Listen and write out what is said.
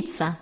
пицца